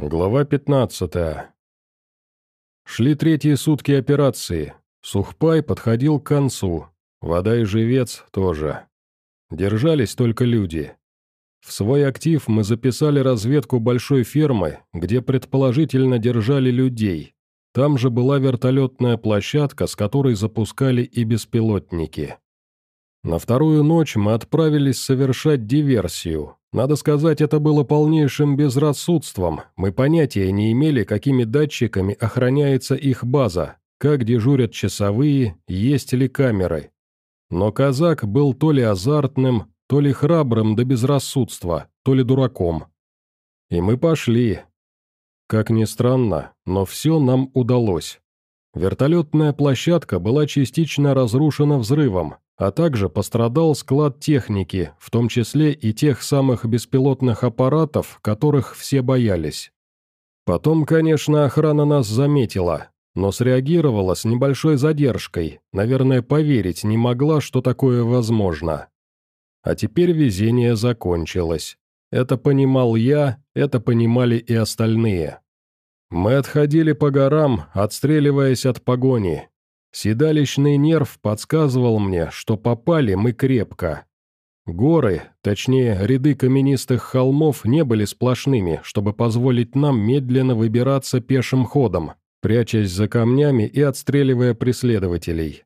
Глава 15. Шли третьи сутки операции. Сухпай подходил к концу. Вода и живец тоже. Держались только люди. В свой актив мы записали разведку большой фермы, где предположительно держали людей. Там же была вертолетная площадка, с которой запускали и беспилотники. На вторую ночь мы отправились совершать диверсию, надо сказать, это было полнейшим безрассудством, мы понятия не имели, какими датчиками охраняется их база, как дежурят часовые, есть ли камеры. Но казак был то ли азартным, то ли храбрым до безрассудства, то ли дураком. И мы пошли. Как ни странно, но все нам удалось. Вертолетная площадка была частично разрушена взрывом, а также пострадал склад техники, в том числе и тех самых беспилотных аппаратов, которых все боялись. Потом, конечно, охрана нас заметила, но среагировала с небольшой задержкой, наверное, поверить не могла, что такое возможно. А теперь везение закончилось. Это понимал я, это понимали и остальные. Мы отходили по горам, отстреливаясь от погони, Седалищный нерв подсказывал мне, что попали мы крепко. Горы, точнее, ряды каменистых холмов не были сплошными, чтобы позволить нам медленно выбираться пешим ходом, прячась за камнями и отстреливая преследователей.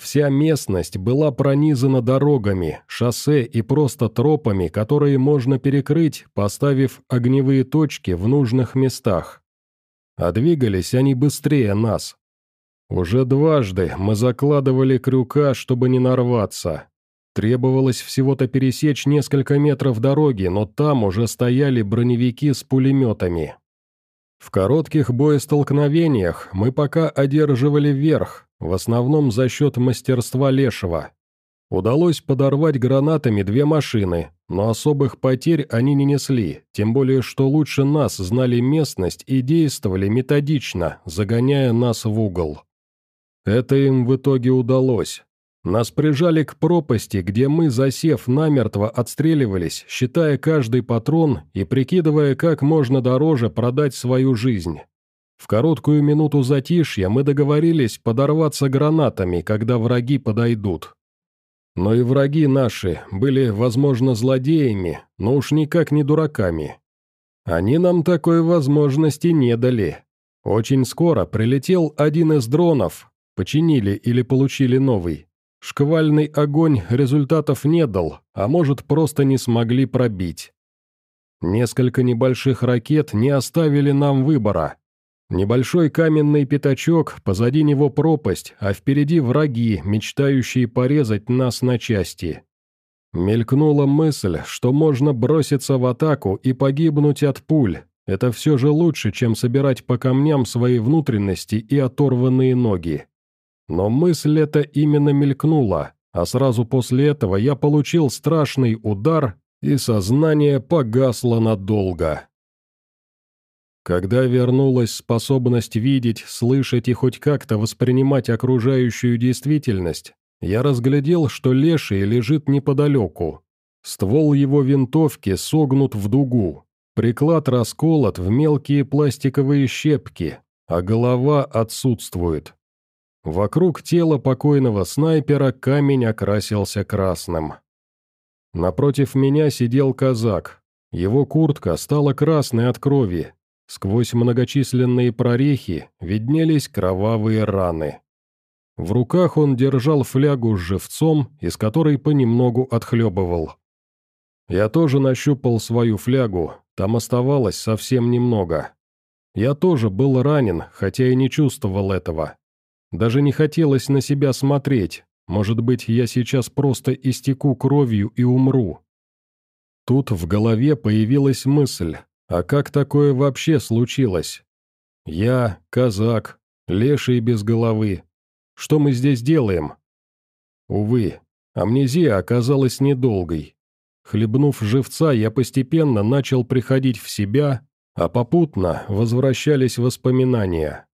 Вся местность была пронизана дорогами, шоссе и просто тропами, которые можно перекрыть, поставив огневые точки в нужных местах. А двигались они быстрее нас, уже дважды мы закладывали крюка, чтобы не нарваться. Требовалось всего-то пересечь несколько метров дороги, но там уже стояли броневики с пулеметами. В коротких боестолкновениях мы пока одерживали верх, в основном за счет мастерства Лешего. Удалось подорвать гранатами две машины, но особых потерь они не несли, тем более что лучше нас знали местность и действовали методично, загоняя нас в угол. Это им в итоге удалось. Нас прижали к пропасти, где мы, засев намертво, отстреливались, считая каждый патрон и прикидывая, как можно дороже продать свою жизнь. В короткую минуту затишья мы договорились подорваться гранатами, когда враги подойдут. Но и враги наши были, возможно, злодеями, но уж никак не дураками. Они нам такой возможности не дали. Очень скоро прилетел один из дронов, Починили или получили новый. Шквальный огонь результатов не дал, а может просто не смогли пробить. Несколько небольших ракет не оставили нам выбора. Небольшой каменный пятачок, позади него пропасть, а впереди враги, мечтающие порезать нас на части. Мелькнула мысль, что можно броситься в атаку и погибнуть от пуль. Это все же лучше, чем собирать по камням свои внутренности и оторванные ноги. Но мысль эта именно мелькнула, а сразу после этого я получил страшный удар, и сознание погасло надолго. Когда вернулась способность видеть, слышать и хоть как-то воспринимать окружающую действительность, я разглядел, что леший лежит неподалеку. Ствол его винтовки согнут в дугу, приклад расколот в мелкие пластиковые щепки, а голова отсутствует. Вокруг тела покойного снайпера камень окрасился красным. Напротив меня сидел казак. Его куртка стала красной от крови. Сквозь многочисленные прорехи виднелись кровавые раны. В руках он держал флягу с живцом, из которой понемногу отхлебывал. Я тоже нащупал свою флягу, там оставалось совсем немного. Я тоже был ранен, хотя и не чувствовал этого. Даже не хотелось на себя смотреть. Может быть, я сейчас просто истеку кровью и умру. Тут в голове появилась мысль, а как такое вообще случилось? Я, казак, леший без головы. Что мы здесь делаем? Увы, амнезия оказалась недолгой. Хлебнув живца, я постепенно начал приходить в себя, а попутно возвращались воспоминания.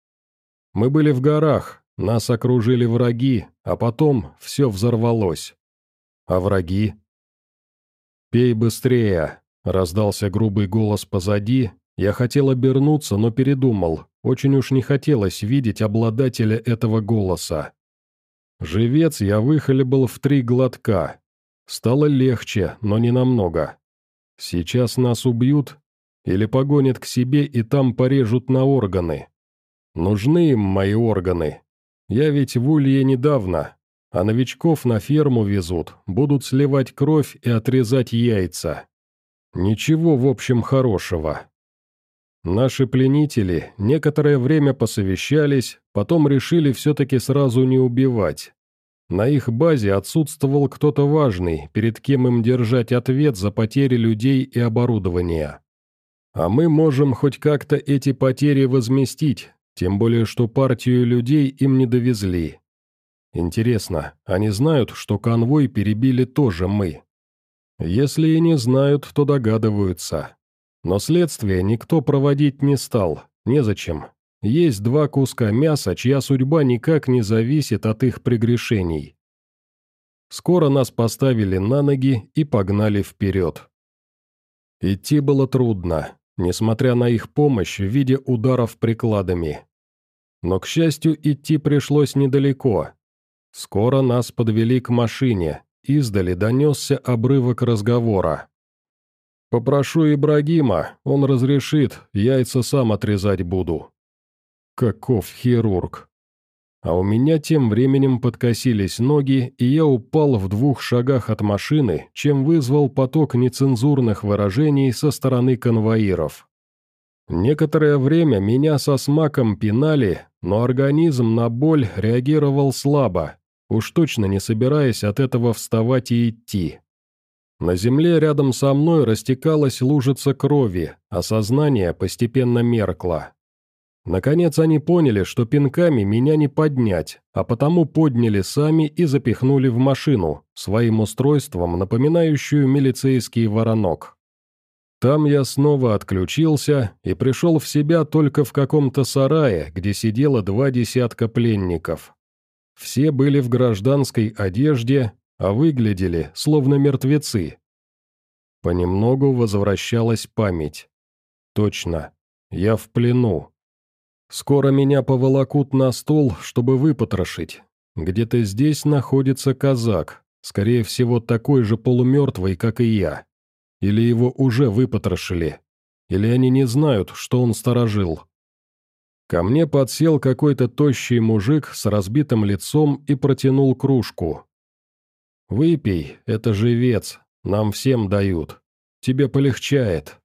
Мы были в горах, нас окружили враги, а потом все взорвалось. А враги? «Пей быстрее!» — раздался грубый голос позади, Я хотел обернуться, но передумал. Очень уж не хотелось видеть обладателя этого голоса. Живец я выхлебал в три глотка. Стало легче, но не намного. Сейчас нас убьют или погонят к себе и там порежут на органы. Нужны им мои органы. Я ведь в Улье недавно, а новичков на ферму везут, будут сливать кровь и отрезать яйца. Ничего, в общем, хорошего. Наши пленители некоторое время посовещались, потом решили все-таки сразу не убивать. На их базе отсутствовал кто-то важный, перед кем им держать ответ за потери людей и оборудования. А мы можем хоть как-то эти потери возместить, тем более что партию людей им не довезли. Интересно, они знают, что конвой перебили тоже мы? Если и не знают, то догадываются. Но следствие никто проводить не стал, незачем. Есть два куска мяса, чья судьба никак не зависит от их прегрешений. Скоро нас поставили на ноги и погнали вперед. Идти было трудно, несмотря на их помощь в виде ударов прикладами. Но, к счастью, идти пришлось недалеко. Скоро нас подвели к машине, издали донесся обрывок разговора. «Попрошу Ибрагима, он разрешит, яйца сам отрезать буду». Каков хирург. А у меня тем временем подкосились ноги, и я упал в двух шагах от машины, чем вызвал поток нецензурных выражений со стороны конвоиров. Некоторое время меня со смаком пинали, но организм на боль реагировал слабо, уж точно не собираясь от этого вставать и идти. На земле рядом со мной растекалась лужица крови, а сознание постепенно меркло. Наконец они поняли, что пинками меня не поднять, а потому подняли сами и запихнули в машину, своим устройством, напоминающую милицейский воронок. Там я снова отключился и пришел в себя только в каком-то сарае, где сидело два десятка пленников. Все были в гражданской одежде, а выглядели, словно мертвецы. Понемногу возвращалась память. Точно, я в плену. Скоро меня поволокут на стол, чтобы выпотрошить. Где-то здесь находится казак, скорее всего, такой же полумертвый, как и я. Или его уже выпотрошили. Или они не знают, что он сторожил. Ко мне подсел какой-то тощий мужик с разбитым лицом и протянул кружку. «Выпей, это живец, нам всем дают. Тебе полегчает».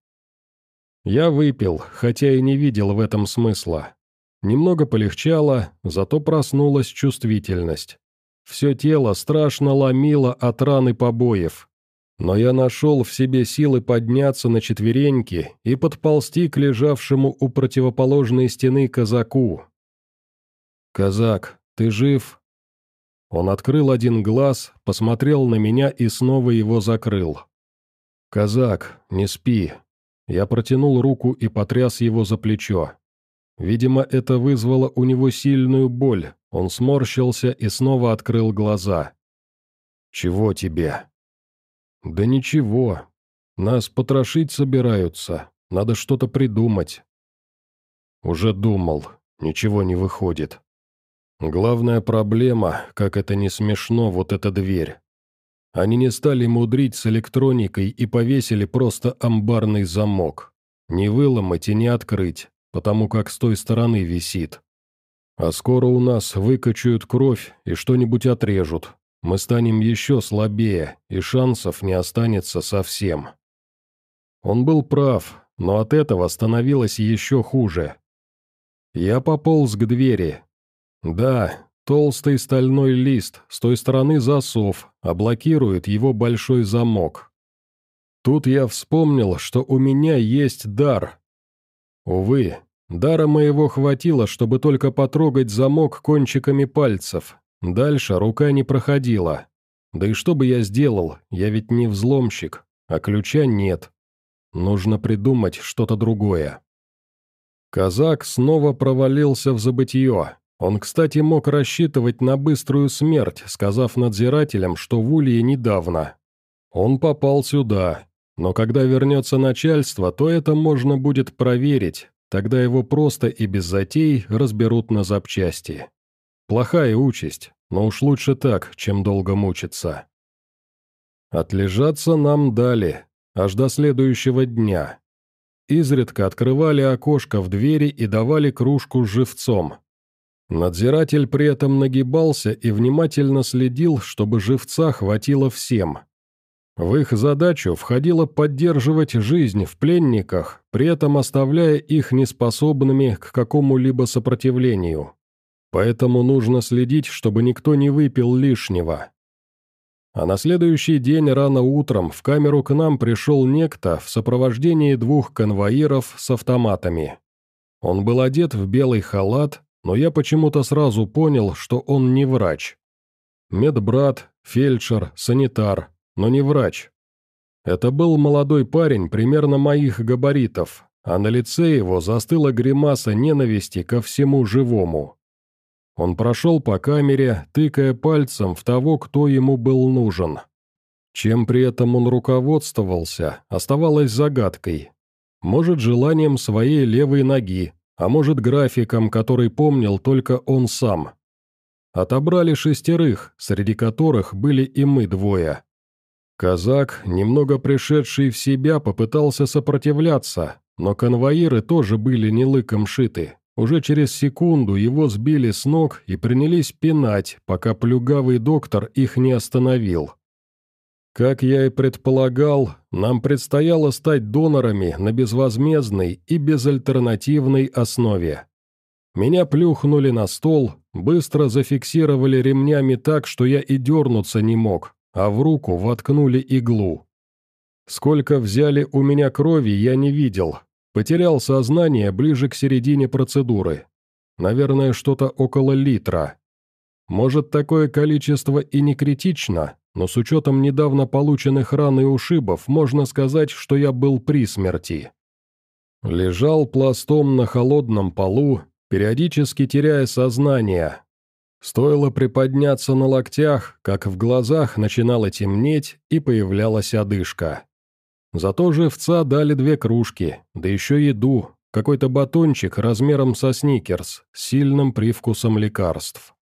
Я выпил, хотя и не видел в этом смысла. Немного полегчало, зато проснулась чувствительность. Все тело страшно ломило от раны побоев. Но я нашел в себе силы подняться на четвереньки и подползти к лежавшему у противоположной стены казаку. «Казак, ты жив?» Он открыл один глаз, посмотрел на меня и снова его закрыл. «Казак, не спи». Я протянул руку и потряс его за плечо. Видимо, это вызвало у него сильную боль. Он сморщился и снова открыл глаза. «Чего тебе?» «Да ничего. Нас потрошить собираются. Надо что-то придумать». «Уже думал. Ничего не выходит. Главная проблема, как это не смешно, вот эта дверь. Они не стали мудрить с электроникой и повесили просто амбарный замок. Не выломать и не открыть, потому как с той стороны висит. А скоро у нас выкачают кровь и что-нибудь отрежут. Мы станем еще слабее, и шансов не останется совсем. Он был прав, но от этого становилось еще хуже. Я пополз к двери, да, толстый стальной лист, с той стороны засов, а блокирует его большой замок. Тут я вспомнил, что у меня есть дар. Увы, дара моего хватило, чтобы только потрогать замок кончиками пальцев. Дальше рука не проходила. Да и что бы я сделал, я ведь не взломщик, а ключа нет. Нужно придумать что-то другое. Казак снова провалился в забытье, он, кстати, мог рассчитывать на быструю смерть, сказав надзирателям, что в Улье недавно. Он попал сюда, Но когда вернется начальство, то это можно будет проверить, тогда его просто и без затей разберут на запчасти. Плохая участь, но уж лучше так, чем долго мучиться. Отлежаться нам дали, аж до следующего дня. Изредка открывали окошко в двери и давали кружку с живцом. Надзиратель при этом нагибался и внимательно следил, чтобы живца хватило всем. В их задачу входило поддерживать жизнь в пленниках, при этом оставляя их неспособными к какому-либо сопротивлению. Поэтому нужно следить, чтобы никто не выпил лишнего. А на следующий день рано утром в камеру к нам пришел некто в сопровождении двух конвоиров с автоматами. Он был одет в белый халат, но я почему-то сразу понял, что он не врач. Медбрат, фельдшер, санитар, но не врач. Это был молодой парень примерно моих габаритов, а на лице его застыла гримаса ненависти ко всему живому. Он прошел по камере, тыкая пальцем в того, кто ему был нужен. Чем при этом он руководствовался, оставалось загадкой. Может, желанием своей левой ноги, а может, графиком, который помнил только он сам. Отобрали шестерых, среди которых были и мы двое. Казак, немного пришедший в себя, попытался сопротивляться, но конвоиры тоже были не лыком шиты. Уже через секунду его сбили с ног и принялись пинать, пока плюгавый доктор их не остановил. Как я и предполагал, нам предстояло стать донорами на безвозмездной и безальтернативной основе. Меня плюхнули на стол, быстро зафиксировали ремнями так, что я и дернуться не мог, а в руку воткнули иглу. Сколько взяли у меня крови, я не видел, Потерял сознание ближе к середине процедуры. Наверное, что-то около литра. Может, такое количество и не критично, но с учетом недавно полученных ран и ушибов, можно сказать, что я был при смерти. Лежал пластом на холодном полу, периодически теряя сознание. Стоило приподняться на локтях, как в глазах начинало темнеть и появлялась одышка. Зато живца дали две кружки, да еще еду, какой-то батончик размером со сникерс, с сильным привкусом лекарств.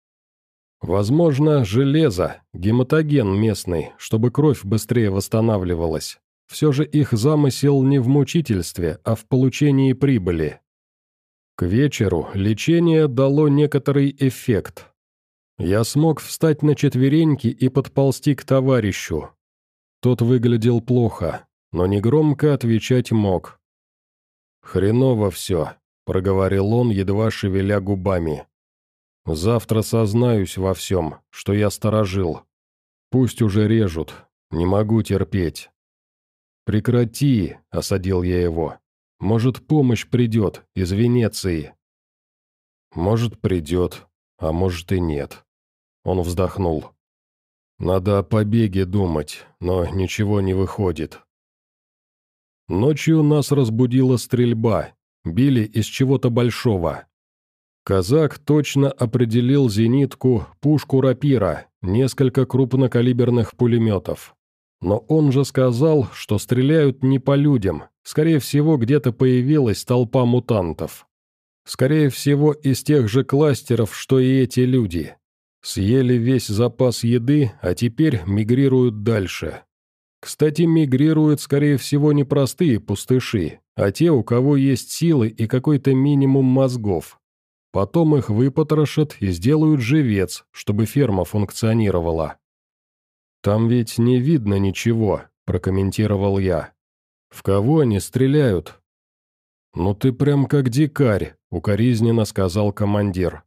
Возможно, железо, гематоген местный, чтобы кровь быстрее восстанавливалась. Все же их замысел не в мучительстве, а в получении прибыли. К вечеру лечение дало некоторый эффект. Я смог встать на четвереньки и подползти к товарищу. Тот выглядел плохо, но негромко отвечать мог. «Хреново все», — проговорил он, едва шевеля губами. «Завтра сознаюсь во всем, что я сторожил. Пусть уже режут, не могу терпеть». «Прекрати», — осадил я его. «Может, помощь придет из Венеции». «Может, придет, а может и нет». Он вздохнул. «Надо о побеге думать, но ничего не выходит. Ночью нас разбудила стрельба, били из чего-то большого. Казак точно определил зенитку, пушку рапира, несколько крупнокалиберных пулеметов. Но он же сказал, что стреляют не по людям, скорее всего, где-то появилась толпа мутантов. Скорее всего, из тех же кластеров, что и эти люди. Съели весь запас еды, а теперь мигрируют дальше. Кстати, мигрируют, скорее всего, не простые пустыши, а те, у кого есть силы и какой-то минимум мозгов. Потом их выпотрошат и сделают живец, чтобы ферма функционировала. «Там ведь не видно ничего», – прокомментировал я. «В кого они стреляют?» «Ну ты прям как дикарь», – укоризненно сказал командир.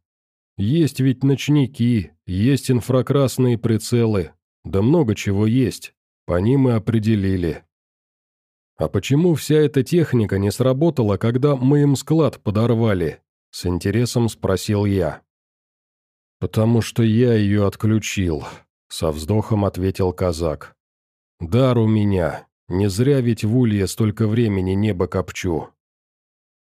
«Есть ведь ночники, есть инфракрасные прицелы, да много чего есть. По ним мы определили. А почему вся эта техника не сработала, когда мы им склад подорвали? С интересом спросил я. «Потому что я ее отключил», — со вздохом ответил казак. «Дар у меня. Не зря ведь в улье столько времени небо копчу».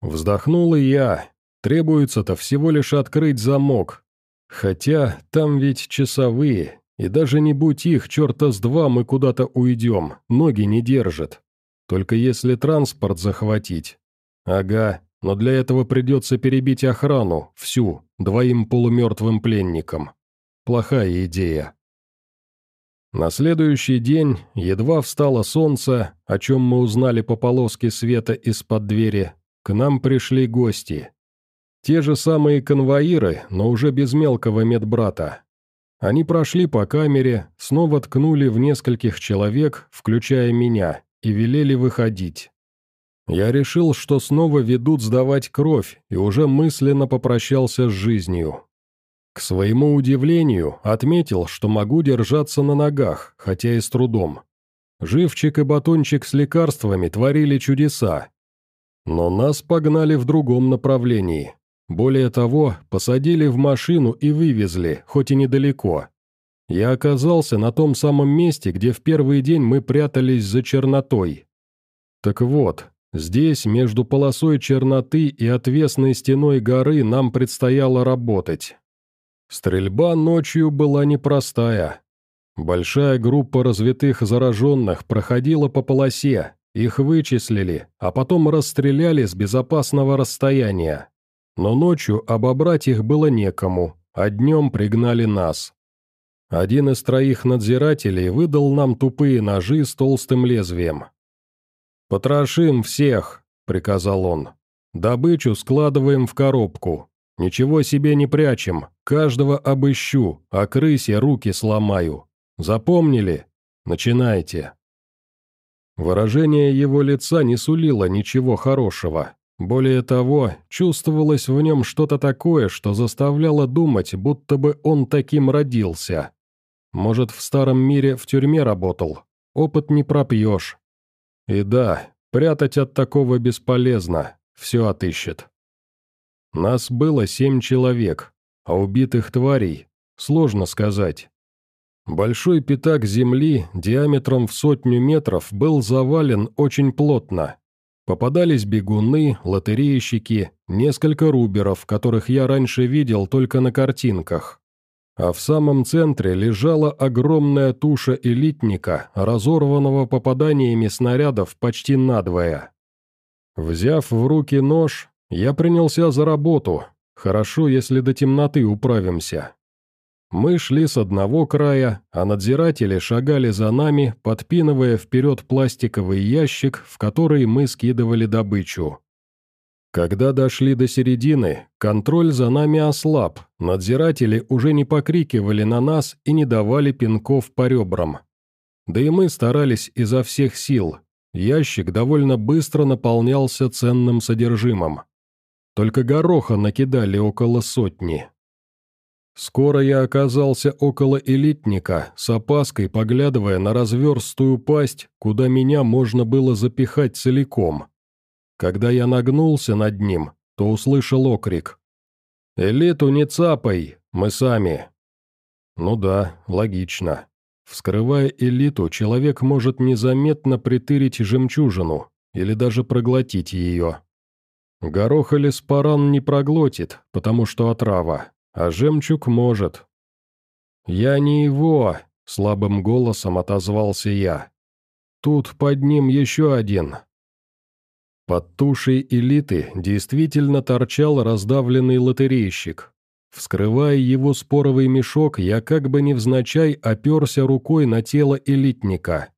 Вздохнул и я. Требуется-то всего лишь открыть замок. Хотя там ведь часовые, и даже не будь их, черта с два мы куда-то уйдем, ноги не держат. только если транспорт захватить. Ага, но для этого придется перебить охрану, всю, двоим полумертвым пленникам. Плохая идея. На следующий день едва встало солнце, о чем мы узнали по полоске света из-под двери, к нам пришли гости. Те же самые конвоиры, но уже без мелкого медбрата. Они прошли по камере, снова ткнули в нескольких человек, включая меня, и велели выходить. Я решил, что снова ведут сдавать кровь, и уже мысленно попрощался с жизнью. К своему удивлению, отметил, что могу держаться на ногах, хотя и с трудом. Живчик и батончик с лекарствами творили чудеса. Но нас погнали в другом направлении. Более того, посадили в машину и вывезли, хоть и недалеко. Я оказался на том самом месте, где в первый день мы прятались за чернотой. Так вот, здесь, между полосой черноты и отвесной стеной горы, нам предстояло работать. Стрельба ночью была непростая. Большая группа развитых зараженных проходила по полосе, их вычислили, а потом расстреляли с безопасного расстояния. Но ночью обобрать их было некому, а днем пригнали нас. Один из троих надзирателей выдал нам тупые ножи с толстым лезвием. «Потрошим всех», — приказал он. «Добычу складываем в коробку. Ничего себе не прячем, каждого обыщу, а крысе руки сломаю. Запомнили? Начинайте». Выражение его лица не сулило ничего хорошего. Более того, чувствовалось в нем что-то такое, что заставляло думать, будто бы он таким родился. Может, в старом мире в тюрьме работал. Опыт не пропьешь. И да, прятать от такого бесполезно, все отыщет. Нас было семь человек, а убитых тварей сложно сказать. Большой пятак земли диаметром в сотню метров был завален очень плотно. Попадались бегуны, лотерейщики, несколько руберов, которых я раньше видел только на картинках. А в самом центре лежала огромная туша элитника, разорванного попаданиями снарядов почти надвое. Взяв в руки нож, я принялся за работу. Хорошо, если до темноты управимся. Мы шли с одного края, а надзиратели шагали за нами, подпинывая вперед пластиковый ящик, в который мы скидывали добычу. Когда дошли до середины, контроль за нами ослаб, надзиратели уже не покрикивали на нас и не давали пинков по ребрам. Да и мы старались изо всех сил. Ящик довольно быстро наполнялся ценным содержимым. Только гороха накидали около сотни. Скоро я оказался около элитника, с опаской поглядывая на разверстую пасть, куда меня можно было запихать целиком. Когда я нагнулся над ним, то услышал окрик. «Элиту не цапай, мы сами». Ну да, логично. Вскрывая элиту, человек может незаметно притырить жемчужину или даже проглотить ее. Горох или спаран не проглотит, потому что отрава, а жемчуг может. «Я не его», — слабым голосом отозвался я. «Тут под ним еще один». Под тушей элиты действительно торчал раздавленный лотерейщик. Вскрывая его споровый мешок, я как бы невзначай оперся рукой на тело элитника.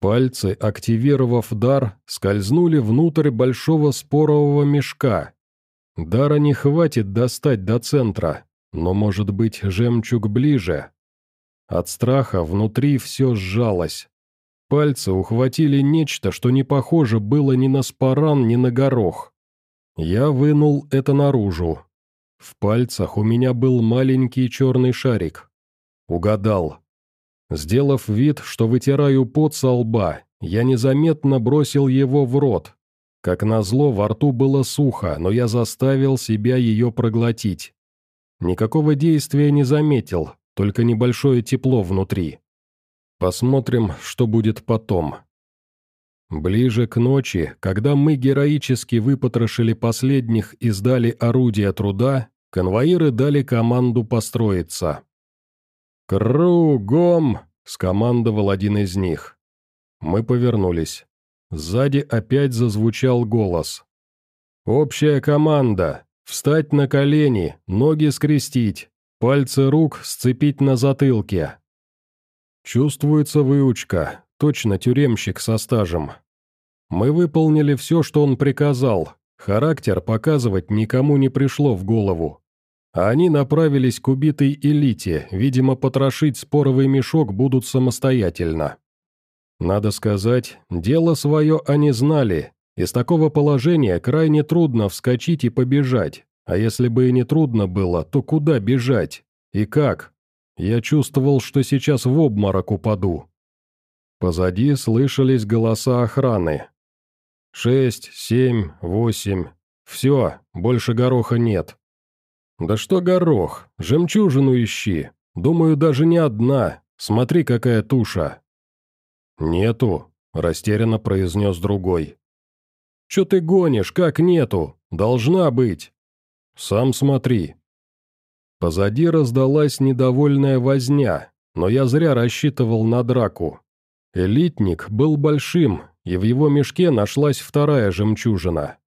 Пальцы, активировав дар, скользнули внутрь большого спорового мешка, Дара не хватит достать до центра, но, может быть, жемчуг ближе. От страха внутри все сжалось. Пальцы ухватили нечто, что не похоже было ни на спаран, ни на горох. Я вынул это наружу. В пальцах у меня был маленький черный шарик. Угадал. Сделав вид, что вытираю пот со лба, я незаметно бросил его в рот, как назло, во рту было сухо, но я заставил себя ее проглотить. Никакого действия не заметил, только небольшое тепло внутри. Посмотрим, что будет потом. Ближе к ночи, когда мы героически выпотрошили последних и сдали орудия труда, конвоиры дали команду построиться. «Кругом!» — скомандовал один из них. Мы повернулись. Сзади опять зазвучал голос. «Общая команда! Встать на колени, ноги скрестить, пальцы рук сцепить на затылке». Чувствуется выучка, точно тюремщик со стажем. Мы выполнили все, что он приказал, характер показывать никому не пришло в голову. А они направились к убитой элите, видимо, потрошить споровый мешок будут самостоятельно. Надо сказать, дело свое они знали. Из такого положения крайне трудно вскочить и побежать. А если бы и не трудно было, то куда бежать? И как? Я чувствовал, что сейчас в обморок упаду. Позади слышались голоса охраны. «Шесть, семь, восемь. Все, больше гороха нет». «Да что горох? Жемчужину ищи. Думаю, даже не одна. Смотри, какая туша». «Нету», — растерянно произнес другой. «Че ты гонишь? Как нету? Должна быть!» «Сам смотри». Позади раздалась недовольная возня, но я зря рассчитывал на драку. Элитник был большим, и в его мешке нашлась вторая жемчужина.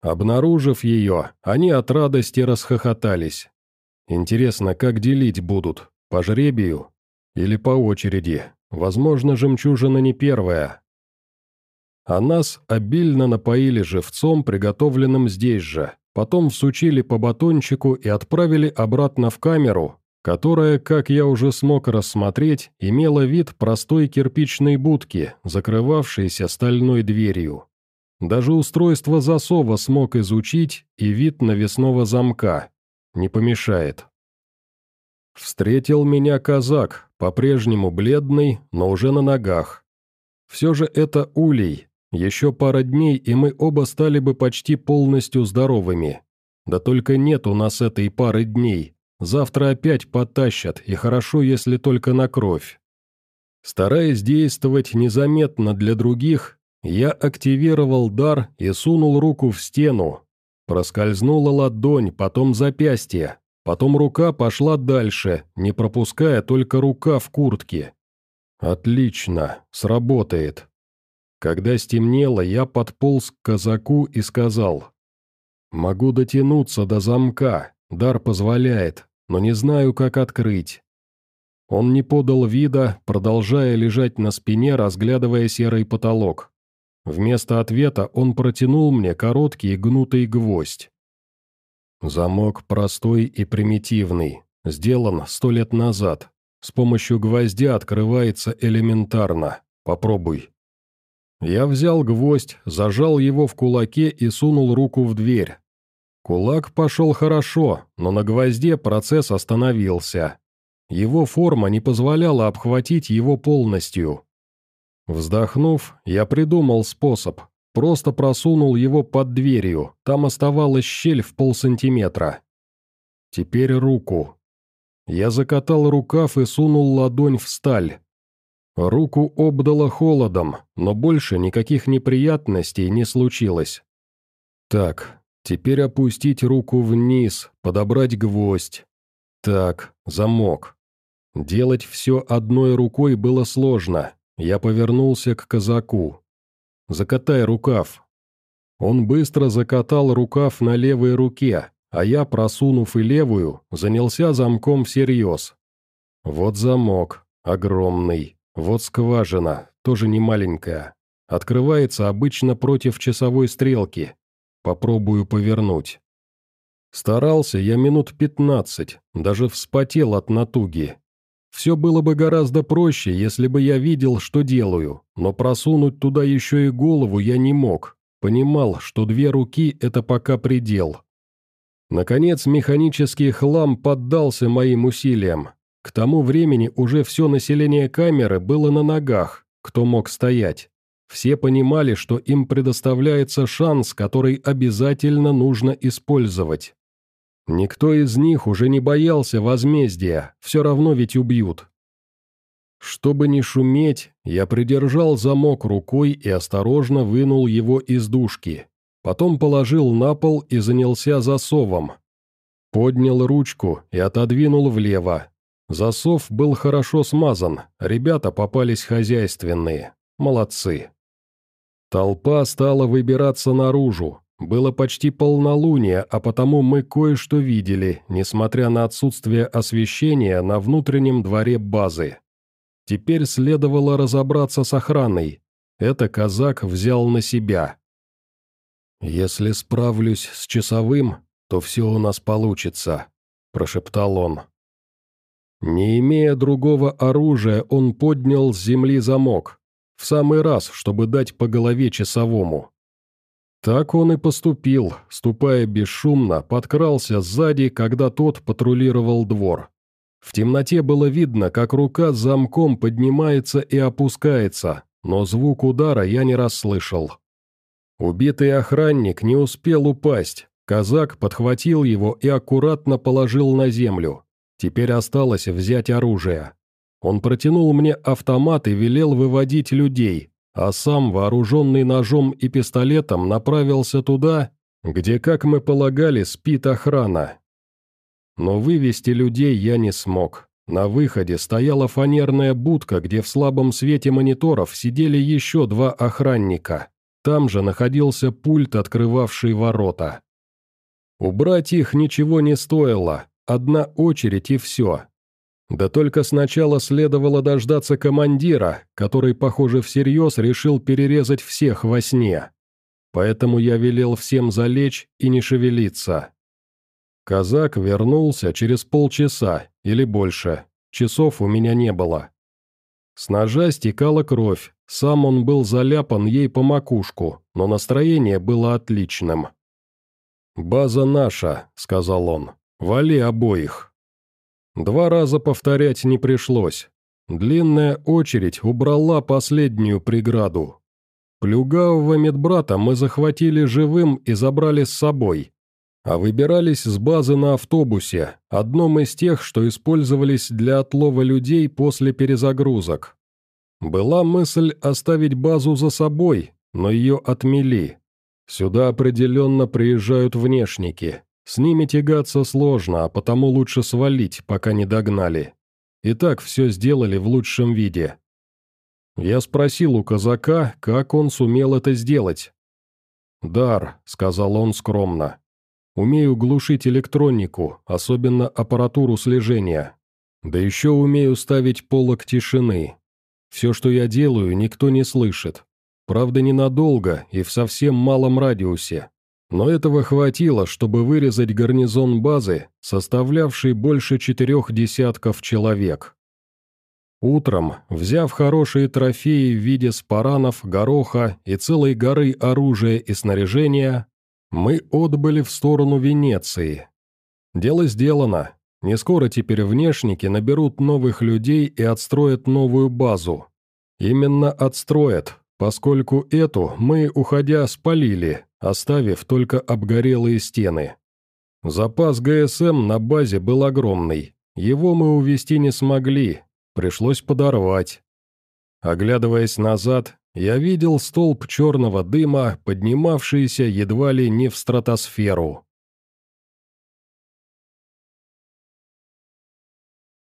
Обнаружив ее, они от радости расхохотались. Интересно, как делить будут, по жребию или по очереди? Возможно, жемчужина не первая. А нас обильно напоили живцом, приготовленным здесь же. Потом всучили по батончику и отправили обратно в камеру, которая, как я уже смог рассмотреть, имела вид простой кирпичной будки, закрывавшейся стальной дверью. Даже устройство засова смог изучить и вид навесного замка. Не помешает. Встретил меня казак, по-прежнему бледный, но уже на ногах. Все же это улей, еще пара дней, и мы оба стали бы почти полностью здоровыми. Да только нет у нас этой пары дней. Завтра опять потащат, и хорошо, если только на кровь. Стараясь действовать незаметно для других, я активировал дар и сунул руку в стену. Проскользнула ладонь, потом запястье, Потом рука пошла дальше, не пропуская только рука в куртке. «Отлично, сработает». Когда стемнело, я подполз к казаку и сказал. «Могу дотянуться до замка, дар позволяет, но не знаю, как открыть». Он не подал вида, продолжая лежать на спине, разглядывая серый потолок. Вместо ответа он протянул мне короткий гнутый гвоздь. Замок простой и примитивный, сделан сто лет назад. С помощью гвоздя открывается элементарно. Попробуй. Я взял гвоздь, зажал его в кулаке и сунул руку в дверь. Кулак пошел хорошо, но на гвозде процесс остановился. Его форма не позволяла обхватить его полностью. Вздохнув, я придумал способ, Просто просунул его под дверью, там оставалась щель в полсантиметра. Теперь руку. Я закатал рукав и сунул ладонь в сталь. Руку обдало холодом, но больше никаких неприятностей не случилось. Так, теперь опустить руку вниз, подобрать гвоздь. Так, замок. Делать все одной рукой было сложно. Я повернулся к казаку. Закатай рукав». Он быстро закатал рукав на левой руке, а я, просунув и левую, занялся замком всерьез. Вот замок, огромный, вот скважина, тоже не маленькая. Открывается обычно против часовой стрелки. Попробую повернуть. Старался я минут пятнадцать, даже вспотел от натуги. Все было бы гораздо проще, если бы я видел, что делаю, но просунуть туда еще и голову я не мог. Понимал, что две руки – это пока предел. Наконец, механический хлам поддался моим усилиям. К тому времени уже все население камеры было на ногах, кто мог стоять. Все понимали, что им предоставляется шанс, который обязательно нужно использовать. Никто из них уже не боялся возмездия, все равно ведь убьют. Чтобы не шуметь, я придержал замок рукой и осторожно вынул его из дужки. Потом положил на пол и занялся засовом. Поднял ручку и отодвинул влево. Засов был хорошо смазан, ребята попались хозяйственные. Молодцы. Толпа стала выбираться наружу. Было почти полнолуние, а потому мы кое-что видели, несмотря на отсутствие освещения на внутреннем дворе базы. Теперь следовало разобраться с охраной. Это казак взял на себя. «Если справлюсь с часовым, то все у нас получится», – прошептал он. Не имея другого оружия, он поднял с земли замок. В самый раз, чтобы дать по голове часовому. Так он и поступил, ступая бесшумно, подкрался сзади, когда тот патрулировал двор. В темноте было видно, как рука с замком поднимается и опускается, но звук удара я не расслышал. Убитый охранник не успел упасть, казак подхватил его и аккуратно положил на землю. Теперь осталось взять оружие. Он протянул мне автомат и велел выводить людей, а сам, вооруженный ножом и пистолетом, направился туда, где, как мы полагали, спит охрана. Но вывести людей я не смог. На выходе стояла фанерная будка, где в слабом свете мониторов сидели еще два охранника. Там же находился пульт, открывавший ворота. Убрать их ничего не стоило, Одна очередь и все. Да только сначала следовало дождаться командира, который, похоже, всерьез решил перерезать всех во сне. Поэтому я велел всем залечь и не шевелиться. Казак вернулся через полчаса или больше. Часов у меня не было. С ножа стекала кровь, сам он был заляпан ей по макушку, но настроение было отличным. «База наша», — сказал он. Вали обоих. Два раза повторять не пришлось. Длинная очередь убрала последнюю преграду. Плюгавого медбрата мы захватили живым и забрали с собой. А выбирались с базы на автобусе, одном из тех, что использовались для отлова людей после перезагрузок. Была мысль оставить базу за собой, но ее отмели. Сюда определенно приезжают внешники, с ними тягаться сложно, а потому лучше свалить, пока не догнали. И так все сделали в лучшем виде. Я спросил у казака, как он сумел это сделать. «Дар», — сказал он скромно. «Умею глушить электронику, особенно аппаратуру слежения. Да еще умею ставить полок тишины. Все, что я делаю, никто не слышит. Правда, ненадолго и в совсем малом радиусе. Но этого хватило, чтобы вырезать гарнизон базы, составлявший больше четырех десятков человек. Утром, взяв хорошие трофеи в виде спаранов, гороха и целой горы оружия и снаряжения, мы отбыли в сторону Венеции. Дело сделано. Не скоро теперь внешники наберут новых людей и отстроят новую базу. Именно отстроят, поскольку эту мы, уходя, спалили, оставив только обгорелые стены. Запас ГСМ на базе был огромный, его мы увести не смогли, пришлось подорвать. Оглядываясь назад, я видел столб черного дыма, поднимавшийся едва ли не в стратосферу.